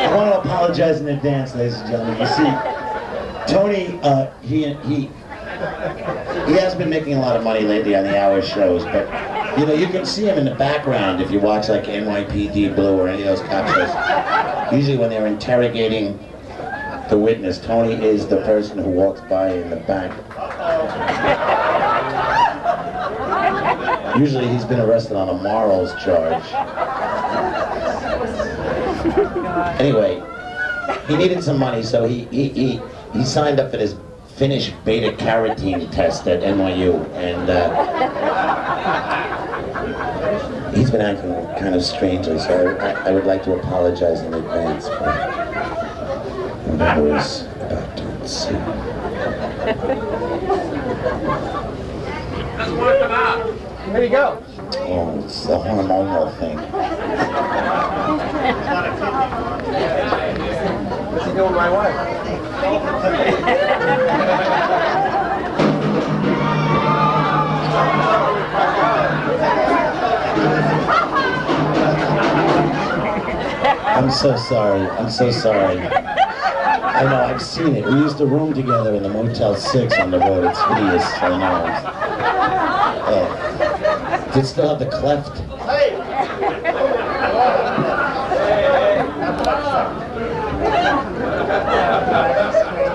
I want to apologize in advance, ladies and gentlemen. You see, Tony, uh, he he he has been making a lot of money lately on the hour shows, but you know you can see him in the background if you watch like NYPD Blue or any of those cop shows. Usually when they're interrogating the witness, Tony is the person who walks by in the back. Usually he's been arrested on a morals charge. Anyway, he needed some money, so he, he, he, he signed up for this Finnish beta carotene test at NYU, and uh, he's been acting kind of strangely, so I, I would like to apologize in advance for whatever was about to ensue. Where'd he go? Oh, it's the hormonal thing. What's he doing with my wife? I'm so sorry. I'm so sorry. I know, I've seen it. We used to room together in the Motel 6 on the road. It's hideous. I know. Oh. Does it still have the cleft?